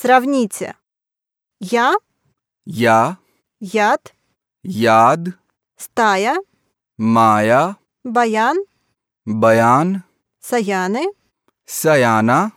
Сравните. Я, Я, яд, яд, стая, Мая. баян, Баян. саяны, Саяна.